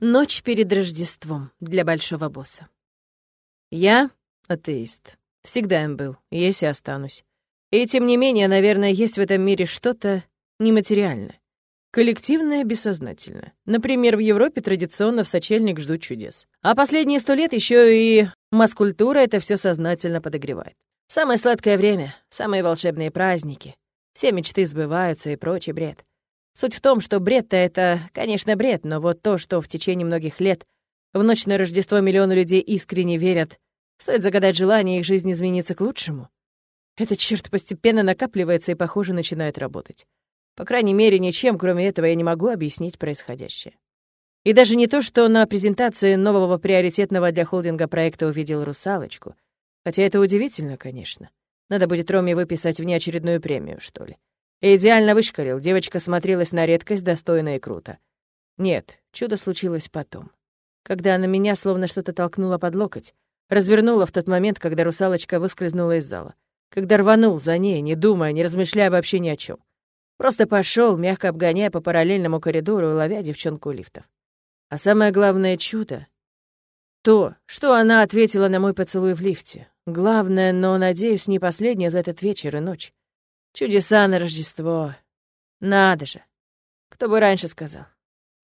Ночь перед Рождеством для большого босса. Я атеист. Всегда им был, есть и останусь. И тем не менее, наверное, есть в этом мире что-то нематериальное. Коллективное, бессознательное. Например, в Европе традиционно в сочельник ждут чудес. А последние сто лет еще и маскультура это все сознательно подогревает. Самое сладкое время, самые волшебные праздники. Все мечты сбываются и прочий бред. Суть в том, что бред-то это, конечно, бред, но вот то, что в течение многих лет в ночь на Рождество миллионы людей искренне верят, стоит загадать желание, их жизнь изменится к лучшему. Этот черт постепенно накапливается и, похоже, начинает работать. По крайней мере, ничем, кроме этого, я не могу объяснить происходящее. И даже не то, что на презентации нового приоритетного для холдинга проекта увидел русалочку. Хотя это удивительно, конечно. Надо будет Роме выписать внеочередную премию, что ли. Идеально вышкалил, девочка смотрелась на редкость достойно и круто. Нет, чудо случилось потом. Когда она меня словно что-то толкнула под локоть, развернула в тот момент, когда русалочка выскользнула из зала. Когда рванул за ней, не думая, не размышляя вообще ни о чем. Просто пошел, мягко обгоняя по параллельному коридору и ловя девчонку лифтов. А самое главное чудо — то, что она ответила на мой поцелуй в лифте. Главное, но, надеюсь, не последнее за этот вечер и ночь. Чудеса на Рождество. Надо же. Кто бы раньше сказал.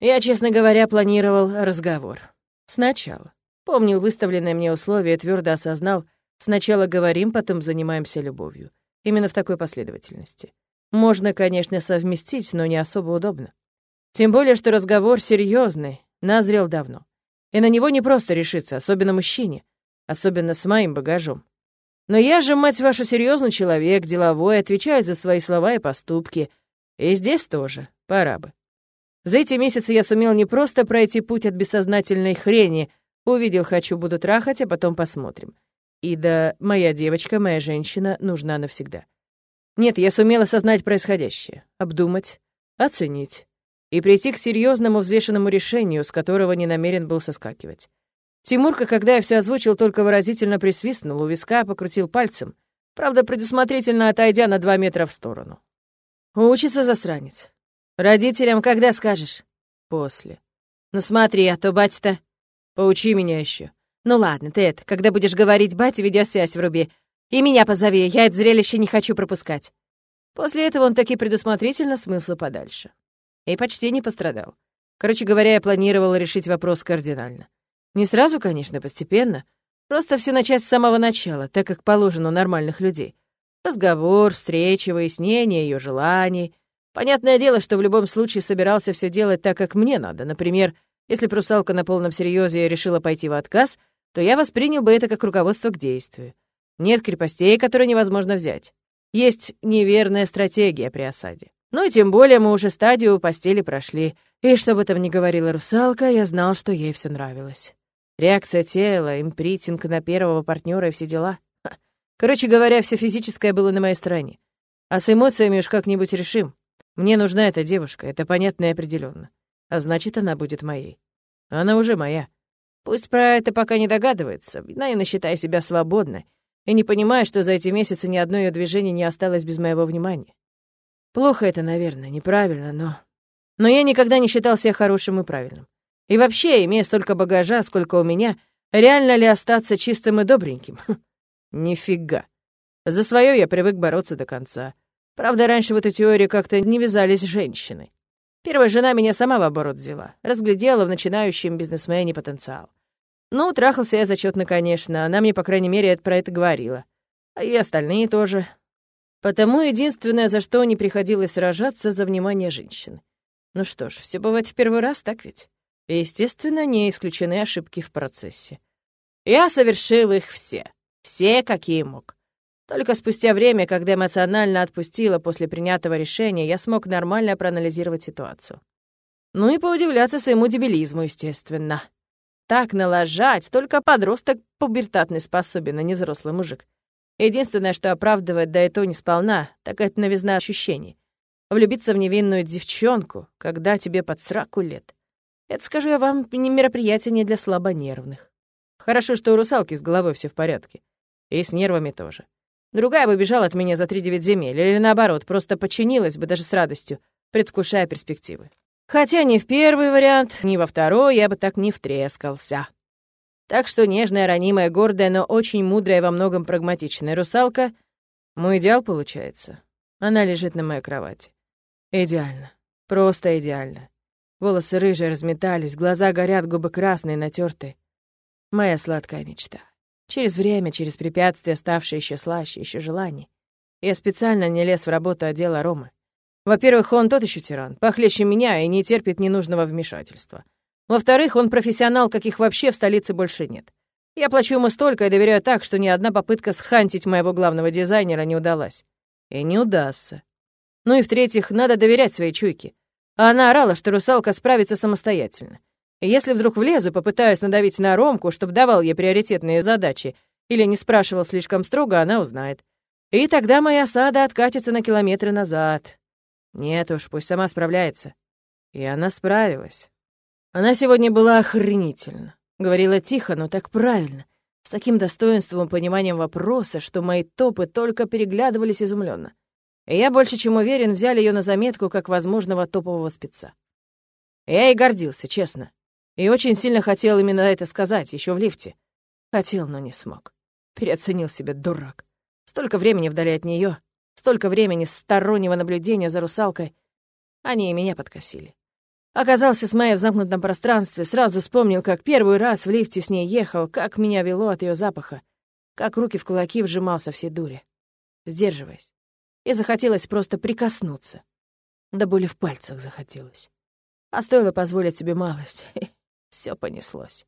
Я, честно говоря, планировал разговор. Сначала. Помнил выставленное мне условие, твердо осознал, сначала говорим, потом занимаемся любовью. Именно в такой последовательности. Можно, конечно, совместить, но не особо удобно. Тем более, что разговор серьезный, назрел давно. И на него не просто решиться, особенно мужчине, особенно с моим багажом. Но я же, мать вашу, серьезный человек, деловой, отвечаю за свои слова и поступки. И здесь тоже, пора бы. За эти месяцы я сумел не просто пройти путь от бессознательной хрени, увидел «хочу, буду трахать», а потом посмотрим. И да, моя девочка, моя женщина нужна навсегда. Нет, я сумел осознать происходящее, обдумать, оценить и прийти к серьезному взвешенному решению, с которого не намерен был соскакивать. Тимурка, когда я все озвучил, только выразительно присвистнул, у виска покрутил пальцем, правда, предусмотрительно отойдя на два метра в сторону. «Учится засранец. Родителям когда скажешь?» «После. Ну смотри, а то батя-то...» «Поучи меня еще. «Ну ладно, ты это, когда будешь говорить бате, видеосвязь вруби. И меня позови, я это зрелище не хочу пропускать». После этого он таки предусмотрительно смылся подальше. И почти не пострадал. Короче говоря, я планировал решить вопрос кардинально. Не сразу, конечно, постепенно. Просто все начать с самого начала, так как положено у нормальных людей. Разговор, встречи, выяснение ее желаний. Понятное дело, что в любом случае собирался все делать так, как мне надо. Например, если прусалка на полном серьезе решила пойти в отказ, то я воспринял бы это как руководство к действию. Нет крепостей, которые невозможно взять. Есть неверная стратегия при осаде. Ну и тем более мы уже стадию постели прошли. И что бы там ни говорила русалка, я знал, что ей все нравилось. Реакция тела, импритинг на первого партнера и все дела. Короче говоря, все физическое было на моей стороне. А с эмоциями уж как-нибудь решим. Мне нужна эта девушка, это понятно и определенно. А значит, она будет моей. Она уже моя. Пусть про это пока не догадывается, наивно считая себя свободной, и не понимая, что за эти месяцы ни одно ее движение не осталось без моего внимания. Плохо это, наверное, неправильно, но... Но я никогда не считал себя хорошим и правильным. И вообще, имея столько багажа, сколько у меня, реально ли остаться чистым и добреньким? Хм, нифига. За свое я привык бороться до конца. Правда, раньше в эту теорию как-то не вязались женщины. Первая жена меня сама в оборот взяла, разглядела в начинающем бизнесмене потенциал. Ну, трахался я зачетно, конечно, она мне, по крайней мере, про это говорила. А и остальные тоже. Потому единственное, за что не приходилось сражаться, за внимание женщины. Ну что ж, все бывает в первый раз, так ведь? И, естественно, не исключены ошибки в процессе. Я совершил их все. Все, какие мог. Только спустя время, когда эмоционально отпустила после принятого решения, я смог нормально проанализировать ситуацию. Ну и поудивляться своему дебилизму, естественно. Так налажать только подросток пубертатный способен, а не взрослый мужик. Единственное, что оправдывает, да и то не сполна, так это новизна ощущений. Влюбиться в невинную девчонку, когда тебе под сраку лет. Это, скажу я вам, мероприятие не для слабонервных. Хорошо, что у русалки с головой все в порядке. И с нервами тоже. Другая бы бежала от меня за три девять земель, или наоборот, просто подчинилась бы даже с радостью, предвкушая перспективы. Хотя ни в первый вариант, ни во второй я бы так не втрескался. Так что нежная, ранимая, гордая, но очень мудрая во многом прагматичная русалка — мой идеал получается. Она лежит на моей кровати. Идеально. Просто идеально. Волосы рыжие разметались, глаза горят, губы красные, натертые. Моя сладкая мечта. Через время, через препятствия, ставшие еще слаще, еще желаний. Я специально не лез в работу отдела Ромы. Во-первых, он тот еще тиран, похлеще меня и не терпит ненужного вмешательства. Во-вторых, он профессионал, каких вообще в столице больше нет. Я плачу ему столько и доверяю так, что ни одна попытка схантить моего главного дизайнера не удалась. И не удастся. Ну и в-третьих, надо доверять своей чуйке. Она орала, что русалка справится самостоятельно. Если вдруг влезу, попытаюсь надавить на Ромку, чтобы давал ей приоритетные задачи, или не спрашивал слишком строго, она узнает. И тогда моя сада откатится на километры назад. Нет уж, пусть сама справляется. И она справилась. Она сегодня была охренительна. Говорила тихо, но так правильно, с таким достоинством и пониманием вопроса, что мои топы только переглядывались изумленно. И я больше чем уверен, взяли ее на заметку как возможного топового спеца. Я и гордился, честно. И очень сильно хотел именно это сказать, еще в лифте. Хотел, но не смог. Переоценил себя, дурак. Столько времени вдали от нее, столько времени стороннего наблюдения за русалкой. Они и меня подкосили. Оказался с Майей в замкнутом пространстве, сразу вспомнил, как первый раз в лифте с ней ехал, как меня вело от ее запаха, как руки в кулаки вжимал со всей дури, сдерживаясь. И захотелось просто прикоснуться. Да боли в пальцах захотелось. А стоило позволить себе малость, все понеслось.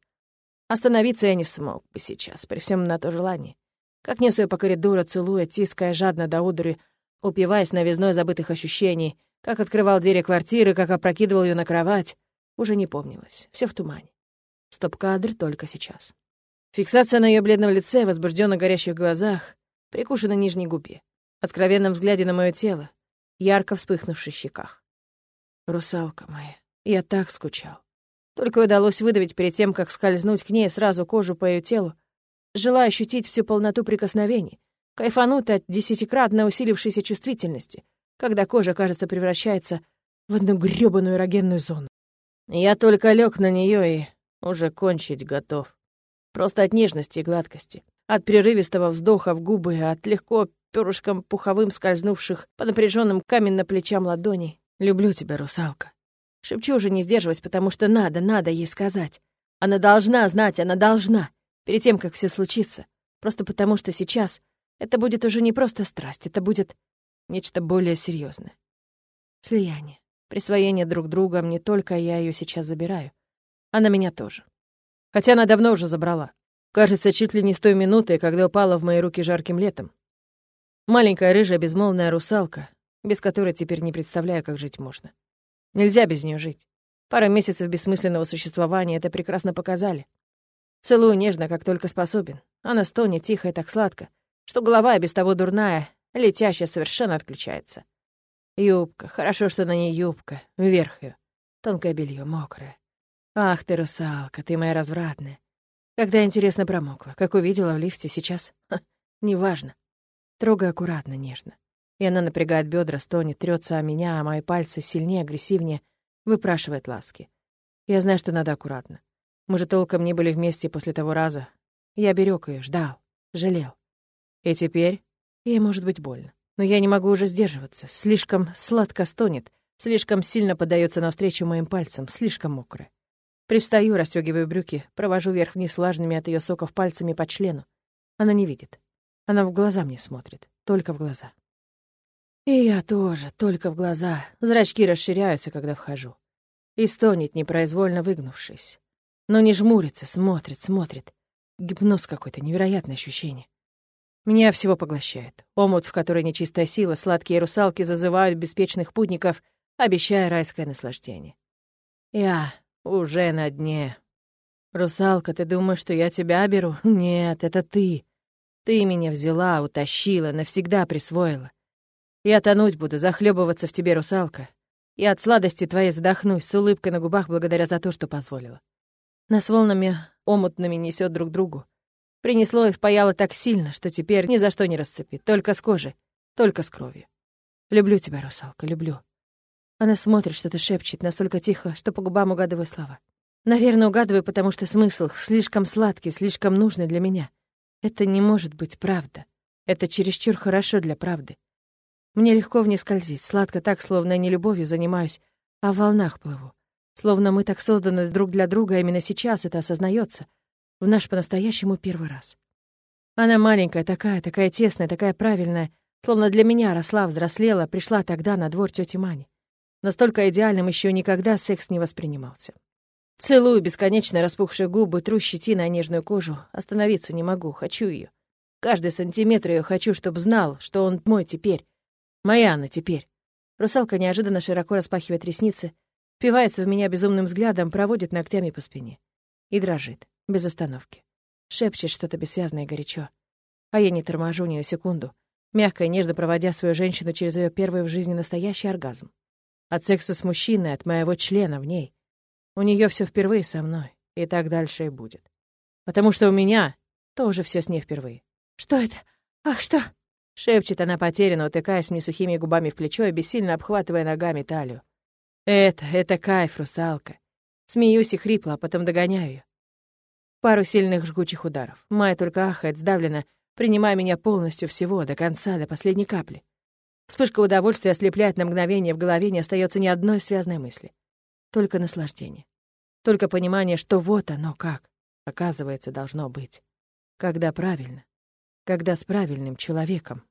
Остановиться я не смог бы сейчас, при всем на то желании. Как несу я по коридору, целуя, тиская жадно до удури, упиваясь новизной забытых ощущений, как открывал двери квартиры, как опрокидывал ее на кровать, уже не помнилось. Все в тумане. Стоп-кадр только сейчас. Фиксация на ее бледном лице, возбужденно горящих глазах, прикушена нижней губе, откровенном взгляде на мое тело, ярко вспыхнувших щеках. Русалка моя, я так скучал. Только удалось выдавить перед тем, как скользнуть к ней сразу кожу по ее телу, желая ощутить всю полноту прикосновений, кайфануть от десятикратно усилившейся чувствительности — когда кожа, кажется, превращается в одну грёбаную эрогенную зону. Я только лег на нее и уже кончить готов. Просто от нежности и гладкости. От прерывистого вздоха в губы, от легко перышком пуховым скользнувших по напряженным каменно плечам ладоней. «Люблю тебя, русалка». Шепчу уже не сдерживаясь, потому что надо, надо ей сказать. Она должна знать, она должна. Перед тем, как все случится. Просто потому что сейчас это будет уже не просто страсть, это будет Нечто более серьезное. Слияние. Присвоение друг другом не только я ее сейчас забираю. Она меня тоже. Хотя она давно уже забрала. Кажется, чуть ли не с той минуты, когда упала в мои руки жарким летом. Маленькая рыжая безмолвная русалка, без которой теперь не представляю, как жить можно. Нельзя без нее жить. Пара месяцев бессмысленного существования это прекрасно показали. Целую нежно, как только способен. Она стонет тихо и так сладко, что голова, без того дурная, Летящая совершенно отключается. Юбка. Хорошо, что на ней юбка. Вверх ее. Тонкое белье, мокрое. Ах ты, русалка, ты моя развратная. Когда, интересно, промокла. Как увидела в лифте сейчас. Ха, неважно. Трогай аккуратно, нежно. И она напрягает бедра, стонет, трется о меня, а мои пальцы сильнее, агрессивнее, выпрашивает ласки. Я знаю, что надо аккуратно. Мы же толком не были вместе после того раза. Я берег ее, ждал, жалел. И теперь Ей может быть больно. Но я не могу уже сдерживаться. Слишком сладко стонет, слишком сильно подается навстречу моим пальцам, слишком мокрая. Пристаю, расстёгиваю брюки, провожу вверх-вниз влажными от ее соков пальцами по члену. Она не видит. Она в глаза мне смотрит. Только в глаза. И я тоже, только в глаза. Зрачки расширяются, когда вхожу. И стонет, непроизвольно выгнувшись. Но не жмурится, смотрит, смотрит. Гипноз какой-то, невероятное ощущение. Меня всего поглощает. Омут, в который нечистая сила, сладкие русалки зазывают беспечных путников, обещая райское наслаждение. Я уже на дне. Русалка, ты думаешь, что я тебя беру? Нет, это ты. Ты меня взяла, утащила, навсегда присвоила. Я тонуть буду, захлебываться в тебе, русалка. И от сладости твоей задохнусь, с улыбкой на губах благодаря за то, что позволила. Нас волнами омутными несет друг другу. Принесло и впаяло так сильно, что теперь ни за что не расцепит. Только с кожи, только с кровью. Люблю тебя, русалка, люблю. Она смотрит, что-то шепчет, настолько тихо, что по губам угадываю слова. Наверное, угадываю, потому что смысл слишком сладкий, слишком нужный для меня. Это не может быть правда. Это чересчур хорошо для правды. Мне легко в ней скользить, сладко так, словно я не любовью занимаюсь, а в волнах плыву. Словно мы так созданы друг для друга, а именно сейчас это осознается. В наш по-настоящему первый раз. Она маленькая такая, такая тесная, такая правильная, словно для меня росла, взрослела, пришла тогда на двор тети Мани. Настолько идеальным еще никогда секс не воспринимался. Целую бесконечно распухшие губы, тру щетиной нежную кожу. Остановиться не могу, хочу ее. Каждый сантиметр ее хочу, чтобы знал, что он мой теперь. Моя она теперь. Русалка неожиданно широко распахивает ресницы, впивается в меня безумным взглядом, проводит ногтями по спине. И дрожит, без остановки. Шепчет что-то бессвязное и горячо. А я не торможу ни на секунду, мягко и нежно проводя свою женщину через ее первый в жизни настоящий оргазм. От секса с мужчиной, от моего члена в ней. У нее все впервые со мной, и так дальше и будет. Потому что у меня тоже все с ней впервые. «Что это? Ах, что?» Шепчет она потерянно, утыкаясь мне сухими губами в плечо и бессильно обхватывая ногами талию. «Это, это кайф, русалка». Смеюсь и хрипло, а потом догоняю ее. Пару сильных жгучих ударов. Майя только ахает, сдавлена, принимая меня полностью всего, до конца, до последней капли. Вспышка удовольствия ослепляет на мгновение, в голове не остается ни одной связной мысли. Только наслаждение. Только понимание, что вот оно как, оказывается, должно быть. Когда правильно. Когда с правильным человеком.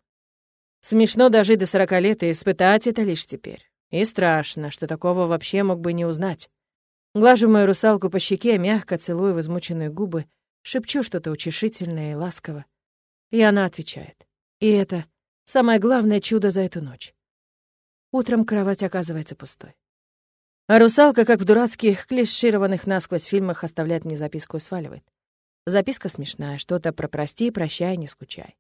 Смешно дожить до сорока лет и испытать это лишь теперь. И страшно, что такого вообще мог бы не узнать. Глажу мою русалку по щеке, мягко целую в губы, шепчу что-то утешительное и ласково. И она отвечает. И это самое главное чудо за эту ночь. Утром кровать оказывается пустой. А русалка, как в дурацких, клишированных насквозь фильмах, оставляет мне записку и сваливает. Записка смешная, что-то про «прости, прощай, не скучай».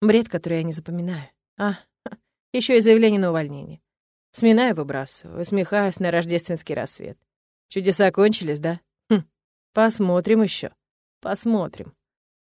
Бред, который я не запоминаю. А, еще и заявление на увольнение. Сминаю, выбрасываю, усмехаюсь на рождественский рассвет. Чудеса кончились, да? Хм, посмотрим еще. Посмотрим.